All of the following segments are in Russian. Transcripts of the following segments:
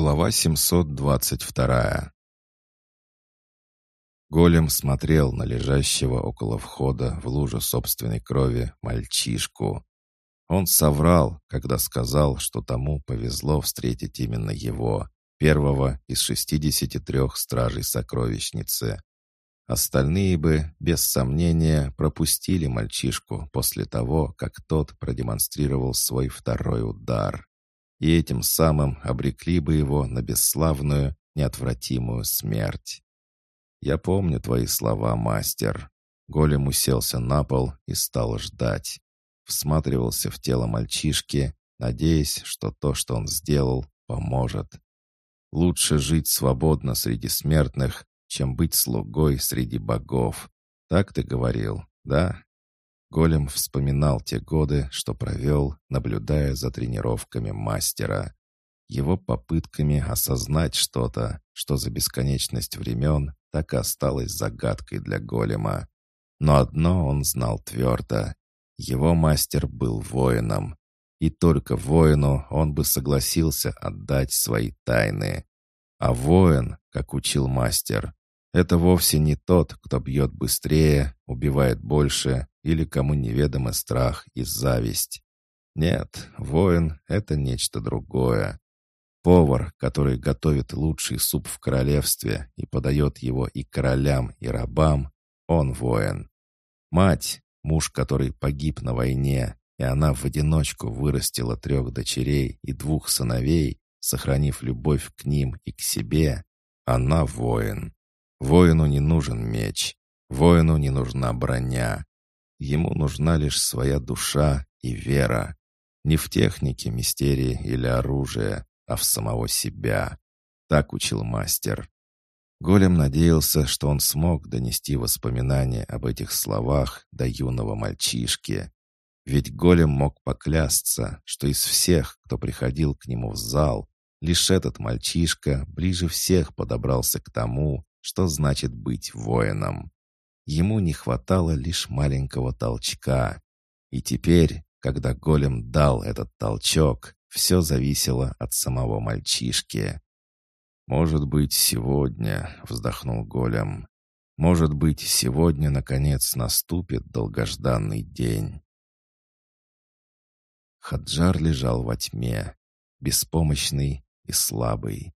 Глава 722 Голем смотрел на лежащего около входа в лужу собственной крови мальчишку. Он соврал, когда сказал, что тому повезло встретить именно его, первого из 63 стражей сокровищницы. Остальные бы, без сомнения, пропустили мальчишку после того, как тот продемонстрировал свой второй удар и этим самым обрекли бы его на бесславную, неотвратимую смерть. «Я помню твои слова, мастер». Голем уселся на пол и стал ждать. Всматривался в тело мальчишки, надеясь, что то, что он сделал, поможет. Лучше жить свободно среди смертных, чем быть слугой среди богов. Так ты говорил, да? Голем вспоминал те годы, что провел, наблюдая за тренировками мастера. Его попытками осознать что-то, что за бесконечность времен так и осталось загадкой для голема. Но одно он знал твердо. Его мастер был воином. И только воину он бы согласился отдать свои тайны. А воин, как учил мастер, это вовсе не тот, кто бьет быстрее, убивает больше или кому неведомы страх и зависть. Нет, воин — это нечто другое. Повар, который готовит лучший суп в королевстве и подает его и королям, и рабам, он воин. Мать, муж, который погиб на войне, и она в одиночку вырастила трех дочерей и двух сыновей, сохранив любовь к ним и к себе, она воин. Воину не нужен меч, воину не нужна броня. Ему нужна лишь своя душа и вера. Не в технике, мистерии или оружие, а в самого себя. Так учил мастер. Голем надеялся, что он смог донести воспоминания об этих словах до юного мальчишки. Ведь Голем мог поклясться, что из всех, кто приходил к нему в зал, лишь этот мальчишка ближе всех подобрался к тому, что значит быть воином. Ему не хватало лишь маленького толчка. И теперь, когда голем дал этот толчок, все зависело от самого мальчишки. «Может быть, сегодня», — вздохнул голем. «Может быть, сегодня, наконец, наступит долгожданный день». Хаджар лежал во тьме, беспомощный и слабый.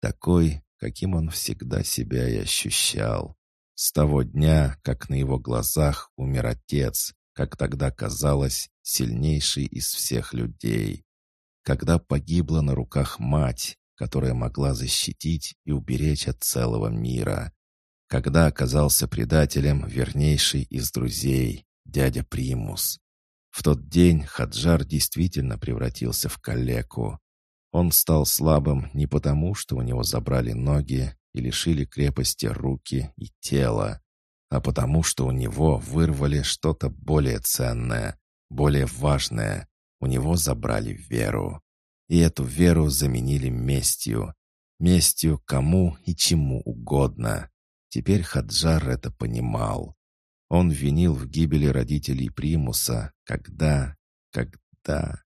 Такой, каким он всегда себя и ощущал. С того дня, как на его глазах умер отец, как тогда казалось, сильнейший из всех людей. Когда погибла на руках мать, которая могла защитить и уберечь от целого мира. Когда оказался предателем вернейший из друзей, дядя Примус. В тот день Хаджар действительно превратился в калеку. Он стал слабым не потому, что у него забрали ноги, и лишили крепости руки и тела, а потому что у него вырвали что-то более ценное, более важное. У него забрали веру. И эту веру заменили местью. Местью кому и чему угодно. Теперь Хаджар это понимал. Он винил в гибели родителей Примуса, когда... когда...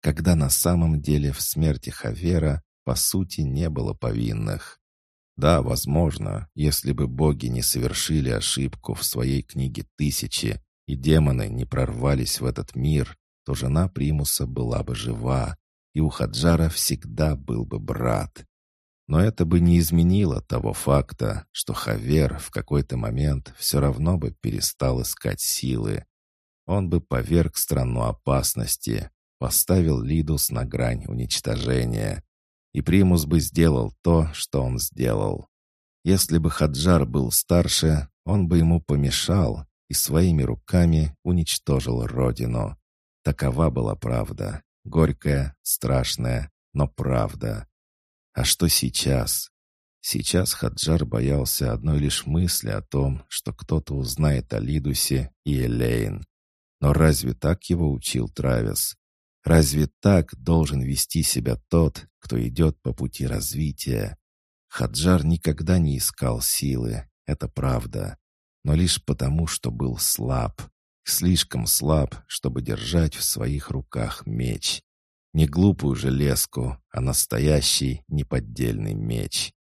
Когда на самом деле в смерти Хавера по сути не было повинных. Да, возможно, если бы боги не совершили ошибку в своей книге «Тысячи» и демоны не прорвались в этот мир, то жена Примуса была бы жива, и у Хаджара всегда был бы брат. Но это бы не изменило того факта, что Хавер в какой-то момент все равно бы перестал искать силы. Он бы поверг страну опасности, поставил Лидус на грань уничтожения, и Примус бы сделал то, что он сделал. Если бы Хаджар был старше, он бы ему помешал и своими руками уничтожил родину. Такова была правда. Горькая, страшная, но правда. А что сейчас? Сейчас Хаджар боялся одной лишь мысли о том, что кто-то узнает о Лидусе и Элейн. Но разве так его учил Травис? Разве так должен вести себя тот, кто идет по пути развития? Хаджар никогда не искал силы, это правда, но лишь потому, что был слаб, слишком слаб, чтобы держать в своих руках меч. Не глупую железку, а настоящий неподдельный меч.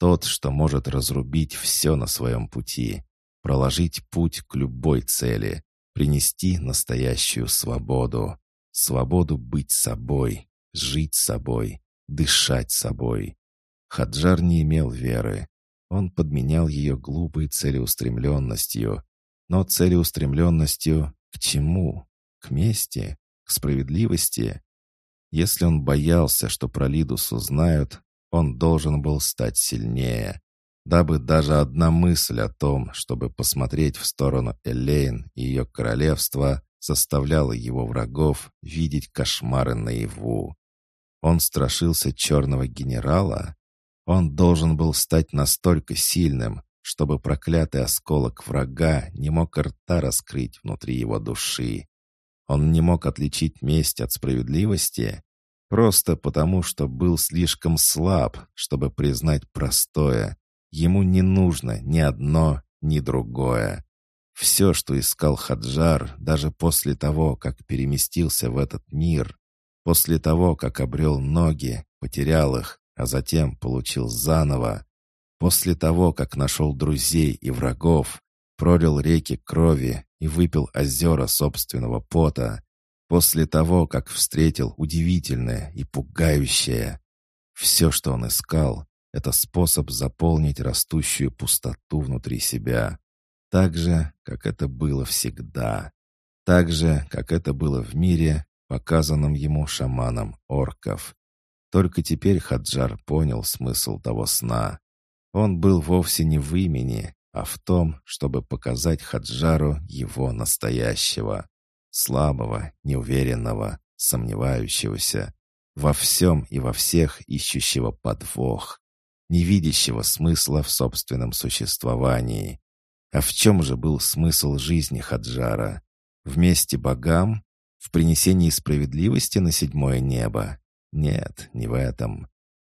Тот, что может разрубить все на своем пути, проложить путь к любой цели, принести настоящую свободу. Свободу быть собой, жить собой, дышать собой. Хаджар не имел веры. Он подменял ее глупой целеустремленностью. Но целеустремленностью к чему? К мести? К справедливости? Если он боялся, что про Лидус узнают, он должен был стать сильнее, дабы даже одна мысль о том, чтобы посмотреть в сторону Элейн и ее королевства, заставляла его врагов видеть кошмары наяву. Он страшился черного генерала? Он должен был стать настолько сильным, чтобы проклятый осколок врага не мог рта раскрыть внутри его души. Он не мог отличить месть от справедливости? Просто потому, что был слишком слаб, чтобы признать простое. Ему не нужно ни одно, ни другое. Все, что искал Хаджар, даже после того, как переместился в этот мир, после того, как обрел ноги, потерял их, а затем получил заново, после того, как нашел друзей и врагов, пролил реки крови и выпил озера собственного пота, После того, как встретил удивительное и пугающее, все, что он искал, это способ заполнить растущую пустоту внутри себя. Так же, как это было всегда. Так же, как это было в мире, показанном ему шаманом орков. Только теперь Хаджар понял смысл того сна. Он был вовсе не в имени, а в том, чтобы показать Хаджару его настоящего слабого, неуверенного, сомневающегося, во всем и во всех ищущего подвох, не видящего смысла в собственном существовании. А в чем же был смысл жизни Хаджара? Вместе богам? В принесении справедливости на седьмое небо? Нет, не в этом.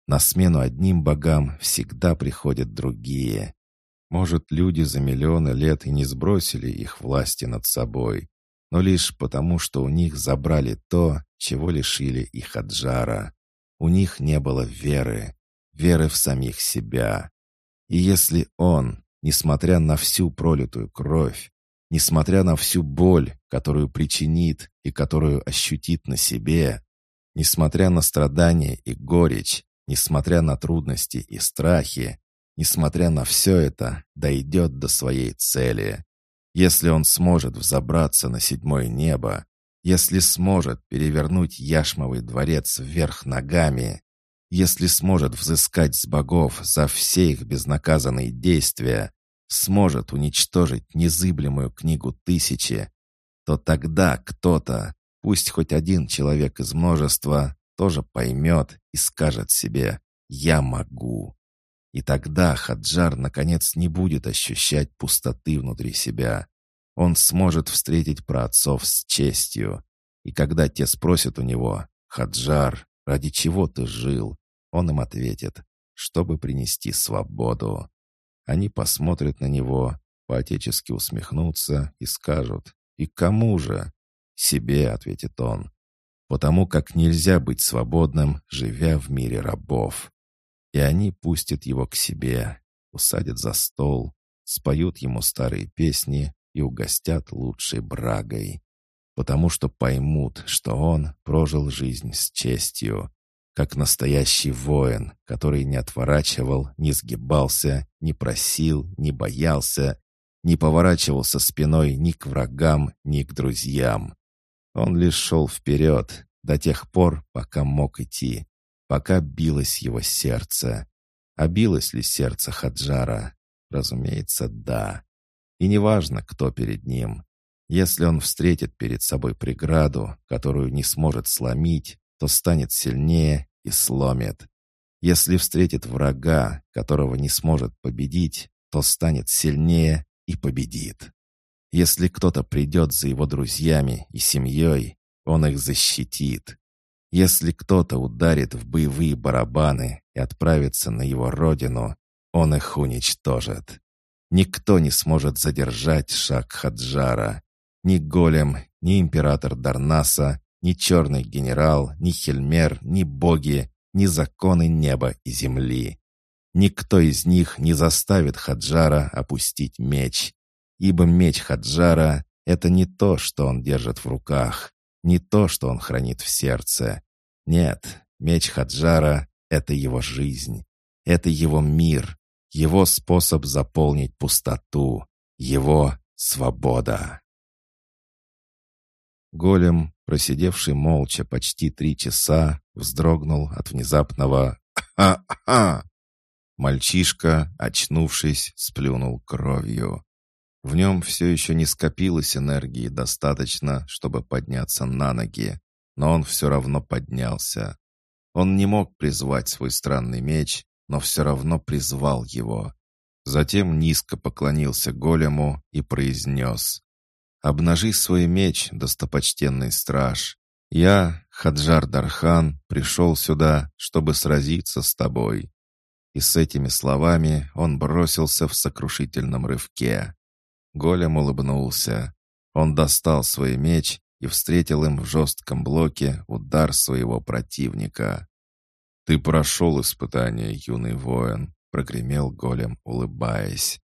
На смену одним богам всегда приходят другие. Может, люди за миллионы лет и не сбросили их власти над собой, но лишь потому, что у них забрали то, чего лишили их от жара. У них не было веры, веры в самих себя. И если он, несмотря на всю пролитую кровь, несмотря на всю боль, которую причинит и которую ощутит на себе, несмотря на страдания и горечь, несмотря на трудности и страхи, несмотря на все это, дойдет до своей цели. Если он сможет взобраться на седьмое небо, если сможет перевернуть яшмовый дворец вверх ногами, если сможет взыскать с богов за все их безнаказанные действия, сможет уничтожить незыблемую книгу тысячи, то тогда кто-то, пусть хоть один человек из множества, тоже поймет и скажет себе «Я могу». И тогда Хаджар наконец не будет ощущать пустоты внутри себя. Он сможет встретить праотцов с честью. И когда те спросят у него, «Хаджар, ради чего ты жил?» Он им ответит, «Чтобы принести свободу». Они посмотрят на него, поотечески усмехнутся и скажут, «И кому же?» «Себе», — ответит он, «потому как нельзя быть свободным, живя в мире рабов» и они пустят его к себе, усадят за стол, споют ему старые песни и угостят лучшей брагой, потому что поймут, что он прожил жизнь с честью, как настоящий воин, который не отворачивал, не сгибался, не просил, не боялся, не поворачивался спиной ни к врагам, ни к друзьям. Он лишь шел вперед до тех пор, пока мог идти, пока билось его сердце. А билось ли сердце Хаджара? Разумеется, да. И неважно, кто перед ним. Если он встретит перед собой преграду, которую не сможет сломить, то станет сильнее и сломит. Если встретит врага, которого не сможет победить, то станет сильнее и победит. Если кто-то придет за его друзьями и семьей, он их защитит. Если кто-то ударит в боевые барабаны и отправится на его родину, он их уничтожит. Никто не сможет задержать шаг Хаджара. Ни Голем, ни император Дарнаса, ни черный генерал, ни хельмер, ни боги, ни законы неба и земли. Никто из них не заставит Хаджара опустить меч, ибо меч Хаджара — это не то, что он держит в руках, не то, что он хранит в сердце. Нет, меч Хаджара — это его жизнь, это его мир, его способ заполнить пустоту, его свобода. Голем, просидевший молча почти три часа, вздрогнул от внезапного «Ха-ха!». Мальчишка, очнувшись, сплюнул кровью. В нем все еще не скопилось энергии достаточно, чтобы подняться на ноги, но он все равно поднялся. Он не мог призвать свой странный меч, но все равно призвал его. Затем низко поклонился голему и произнес «Обнажи свой меч, достопочтенный страж. Я, Хаджар Дархан, пришел сюда, чтобы сразиться с тобой». И с этими словами он бросился в сокрушительном рывке. Голем улыбнулся. Он достал свой меч и встретил им в жестком блоке удар своего противника. «Ты прошел испытание, юный воин», — прогремел голем, улыбаясь.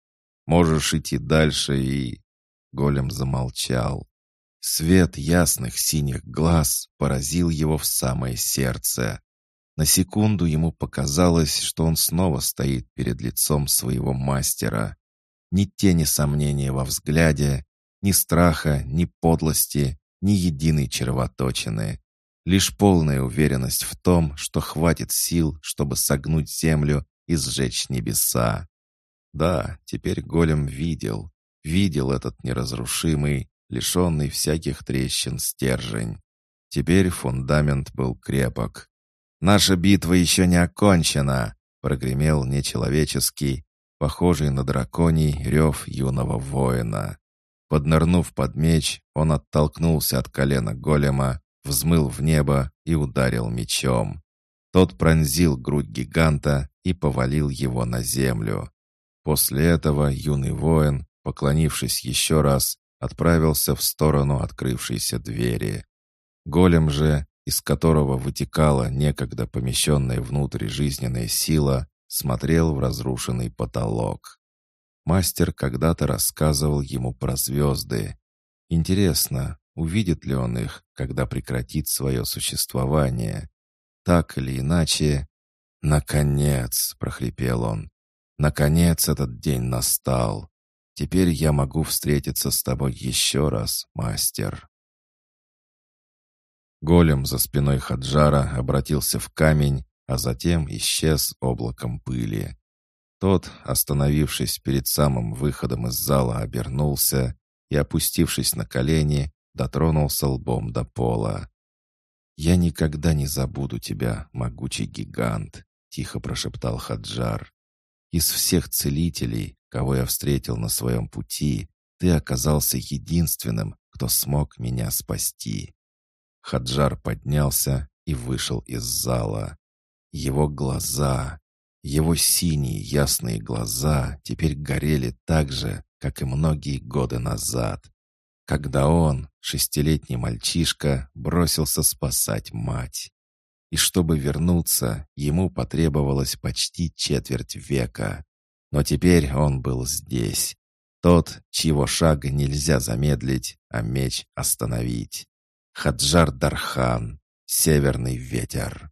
«Можешь идти дальше и...» Голем замолчал. Свет ясных синих глаз поразил его в самое сердце. На секунду ему показалось, что он снова стоит перед лицом своего мастера. Ни тени сомнения во взгляде, ни страха, ни подлости, ни единой червоточины. Лишь полная уверенность в том, что хватит сил, чтобы согнуть землю и сжечь небеса. Да, теперь голем видел, видел этот неразрушимый, лишенный всяких трещин стержень. Теперь фундамент был крепок. «Наша битва еще не окончена!» — прогремел нечеловеческий, похожий на драконий рев юного воина. Поднырнув под меч, он оттолкнулся от колена голема взмыл в небо и ударил мечом. Тот пронзил грудь гиганта и повалил его на землю. После этого юный воин, поклонившись еще раз, отправился в сторону открывшейся двери. Голем же, из которого вытекала некогда помещенная внутрь жизненная сила, смотрел в разрушенный потолок. Мастер когда-то рассказывал ему про звезды. Интересно, Увидит ли он их, когда прекратит свое существование? Так или иначе... «Наконец!» — прохрипел он. «Наконец этот день настал. Теперь я могу встретиться с тобой еще раз, мастер». Голем за спиной Хаджара обратился в камень, а затем исчез облаком пыли. Тот, остановившись перед самым выходом из зала, обернулся и, опустившись на колени, дотронулся лбом до пола. «Я никогда не забуду тебя, могучий гигант», — тихо прошептал Хаджар. «Из всех целителей, кого я встретил на своем пути, ты оказался единственным, кто смог меня спасти». Хаджар поднялся и вышел из зала. Его глаза, его синие ясные глаза теперь горели так же, как и многие годы назад когда он, шестилетний мальчишка, бросился спасать мать. И чтобы вернуться, ему потребовалось почти четверть века. Но теперь он был здесь. Тот, чьего шага нельзя замедлить, а меч остановить. Хаджар Дархан, северный ветер.